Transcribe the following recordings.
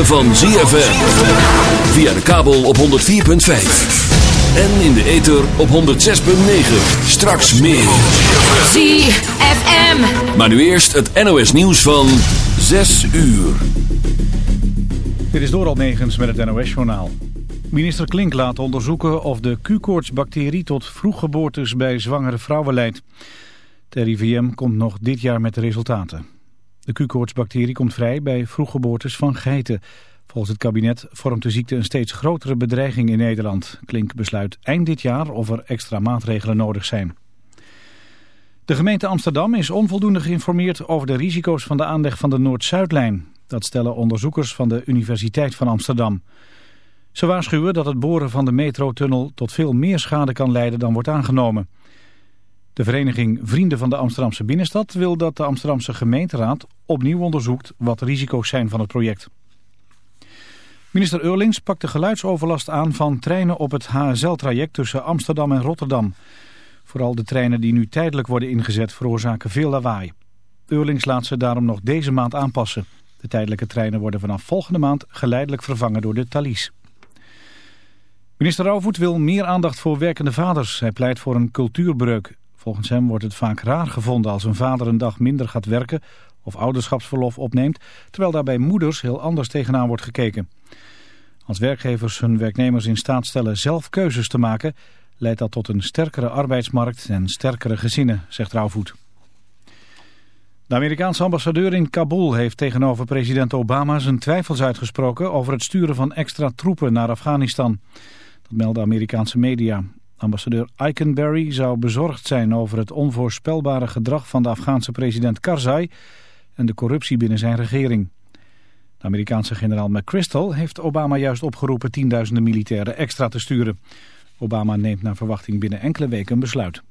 ritme van ZFM. Via de kabel op 104.5. En in de ether op 106.9. Straks meer. ZFM. Maar nu eerst het NOS nieuws van 6 uur. Dit is Doral Negens met het NOS-journaal. Minister Klink laat onderzoeken of de Q-koortsbacterie tot vroeggeboortes bij zwangere vrouwen leidt. Het RIVM komt nog dit jaar met de resultaten. De Q-koortsbacterie komt vrij bij vroeggeboortes van geiten. Volgens het kabinet vormt de ziekte een steeds grotere bedreiging in Nederland. Klink besluit eind dit jaar of er extra maatregelen nodig zijn. De gemeente Amsterdam is onvoldoende geïnformeerd over de risico's van de aanleg van de Noord-Zuidlijn. Dat stellen onderzoekers van de Universiteit van Amsterdam. Ze waarschuwen dat het boren van de metrotunnel tot veel meer schade kan leiden dan wordt aangenomen. De vereniging Vrienden van de Amsterdamse Binnenstad wil dat de Amsterdamse gemeenteraad opnieuw onderzoekt wat de risico's zijn van het project. Minister Eurlings pakt de geluidsoverlast aan van treinen op het HSL-traject tussen Amsterdam en Rotterdam. Vooral de treinen die nu tijdelijk worden ingezet veroorzaken veel lawaai. Eurlings laat ze daarom nog deze maand aanpassen. De tijdelijke treinen worden vanaf volgende maand geleidelijk vervangen door de Thalys. Minister Rauwvoet wil meer aandacht voor werkende vaders. Hij pleit voor een cultuurbreuk. Volgens hem wordt het vaak raar gevonden als een vader een dag minder gaat werken of ouderschapsverlof opneemt, terwijl daarbij moeders heel anders tegenaan wordt gekeken. Als werkgevers hun werknemers in staat stellen zelf keuzes te maken, leidt dat tot een sterkere arbeidsmarkt en sterkere gezinnen, zegt Rauwvoet. De Amerikaanse ambassadeur in Kabul heeft tegenover president Obama zijn twijfels uitgesproken over het sturen van extra troepen naar Afghanistan. Dat melden Amerikaanse media. Ambassadeur Eikenberry zou bezorgd zijn over het onvoorspelbare gedrag van de Afghaanse president Karzai en de corruptie binnen zijn regering. De Amerikaanse generaal McChrystal heeft Obama juist opgeroepen tienduizenden militairen extra te sturen. Obama neemt naar verwachting binnen enkele weken een besluit.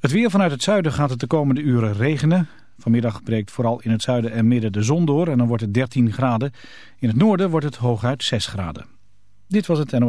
Het weer vanuit het zuiden gaat het de komende uren regenen. Vanmiddag breekt vooral in het zuiden en midden de zon door en dan wordt het 13 graden. In het noorden wordt het hooguit 6 graden. Dit was het NO.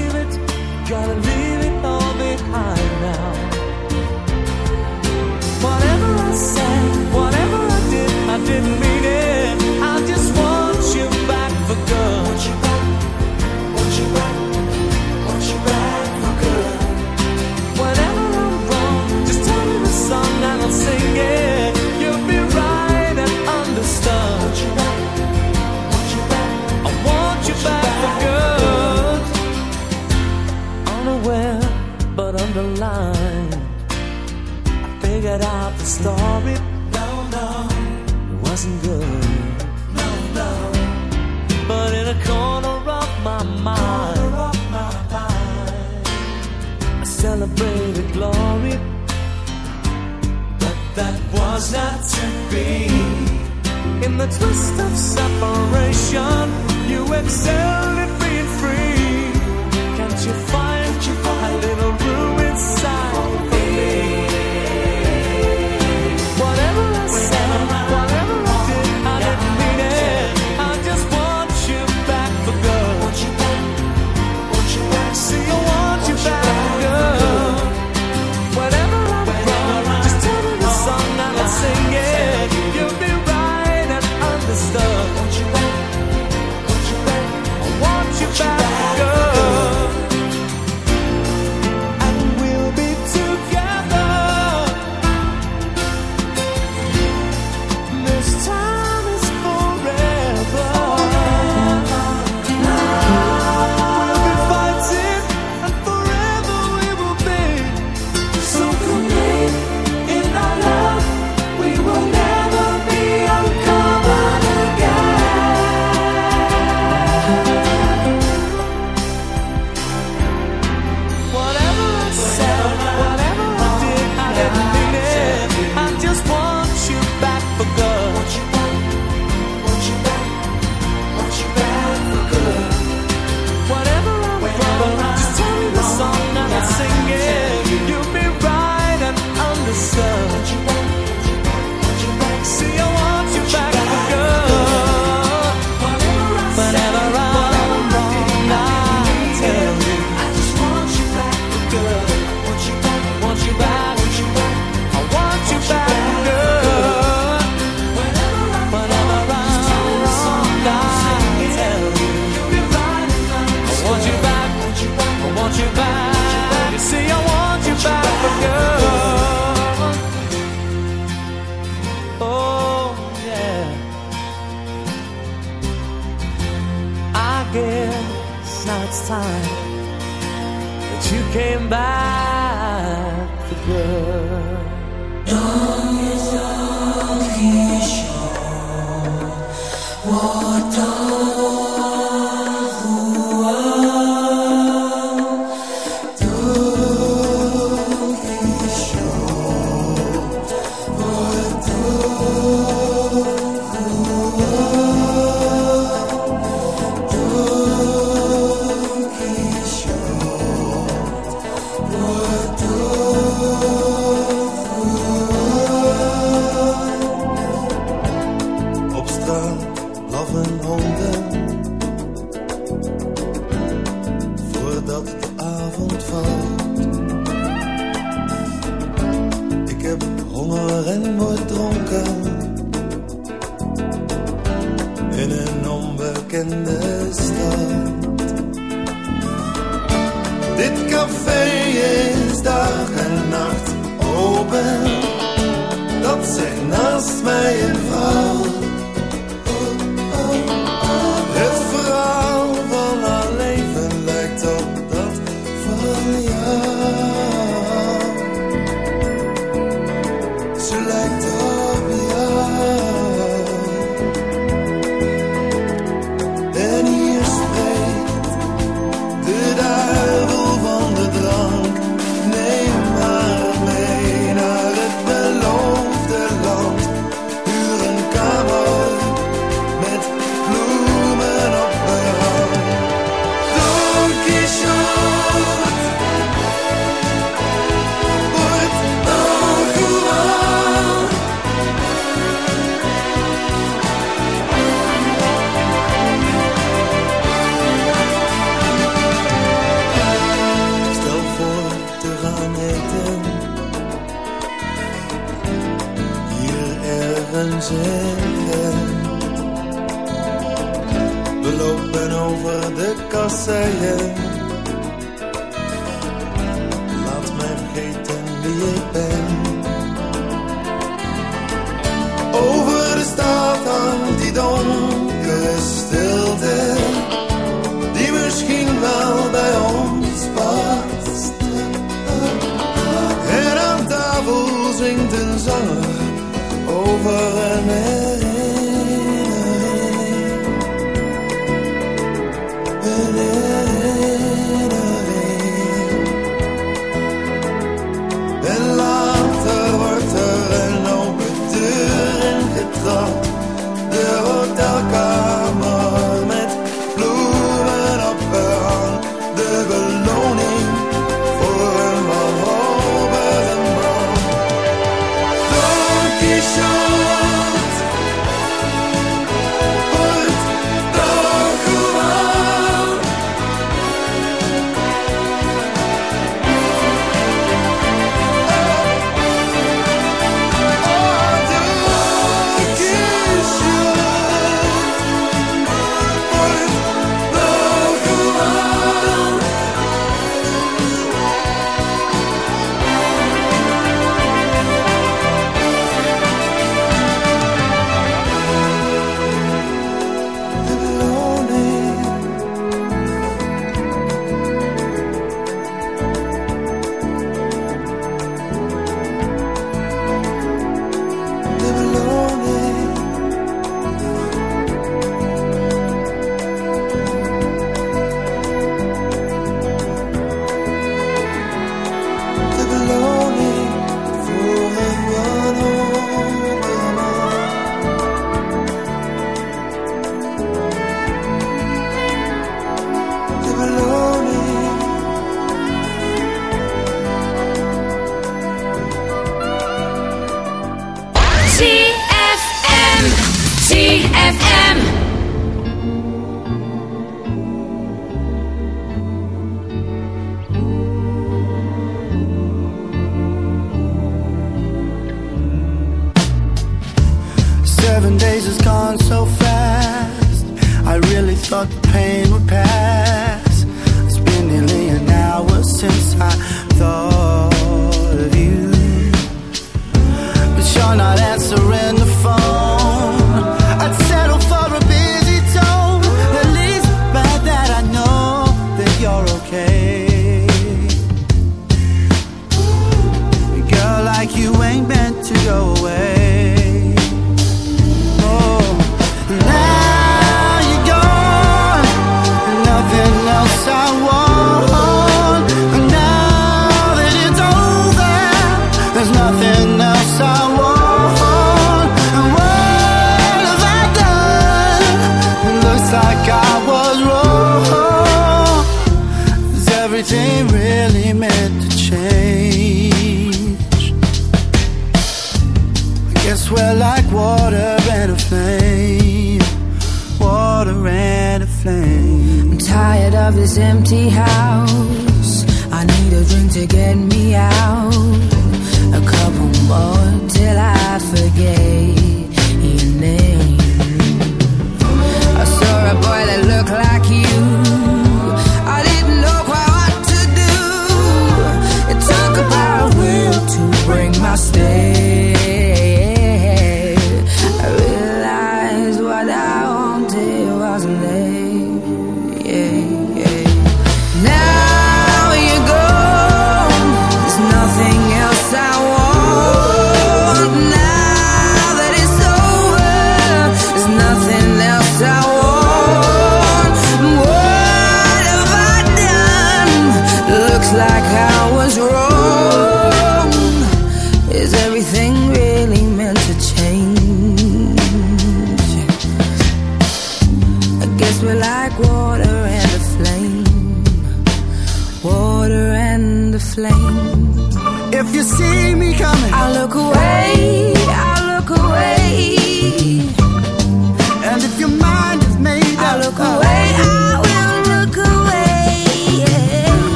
gotta leave twist of separation, you excelled the pain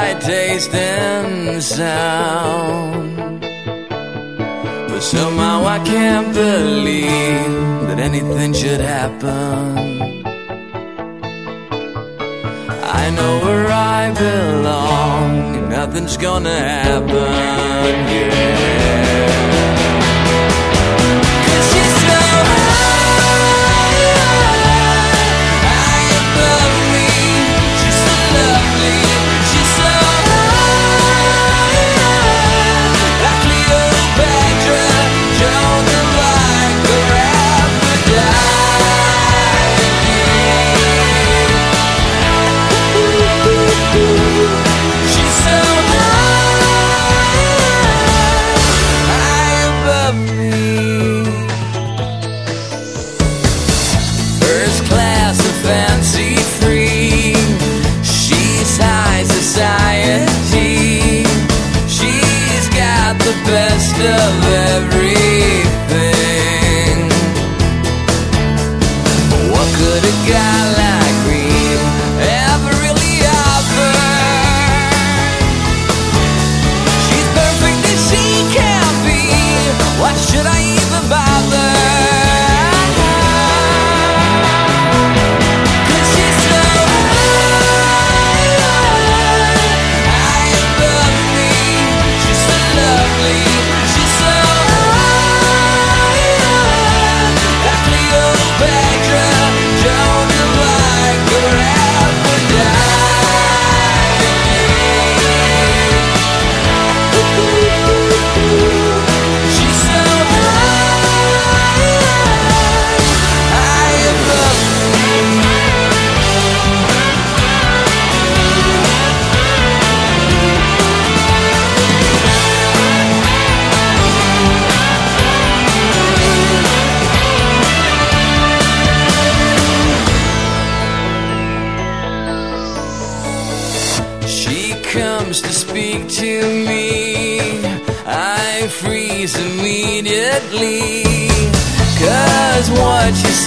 I taste and sound. But somehow I can't believe that anything should happen. I know where I belong, and nothing's gonna happen, yeah.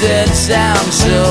Said sounds so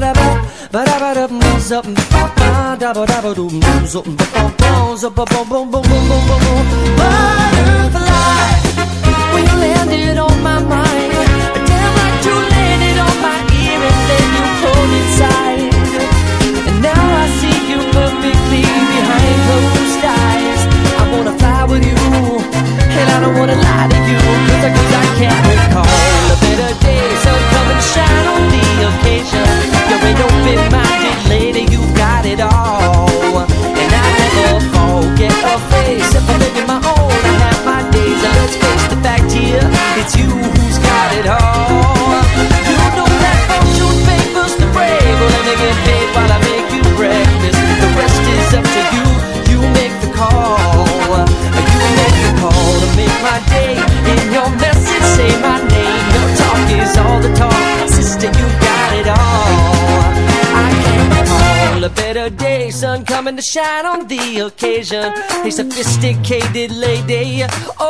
da ba. When you landed on my mind Damn like you landed on my ear And then you pulled And to shine on the occasion. A sophisticated lady. Oh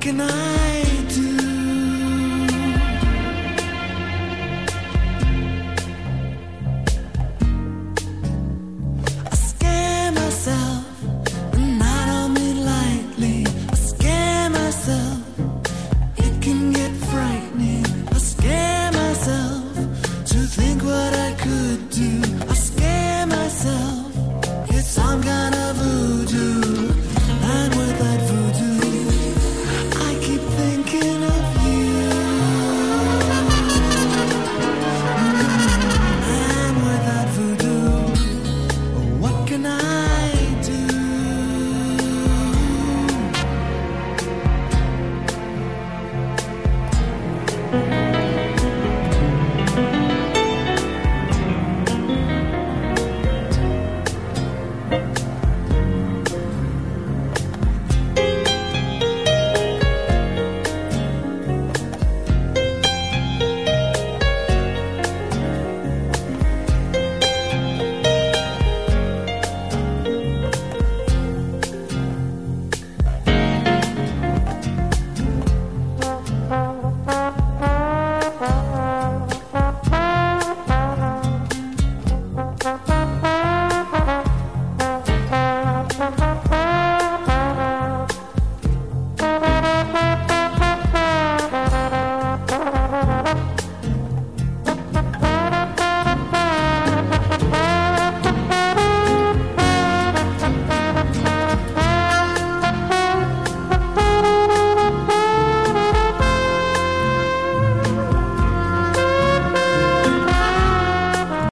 can I do?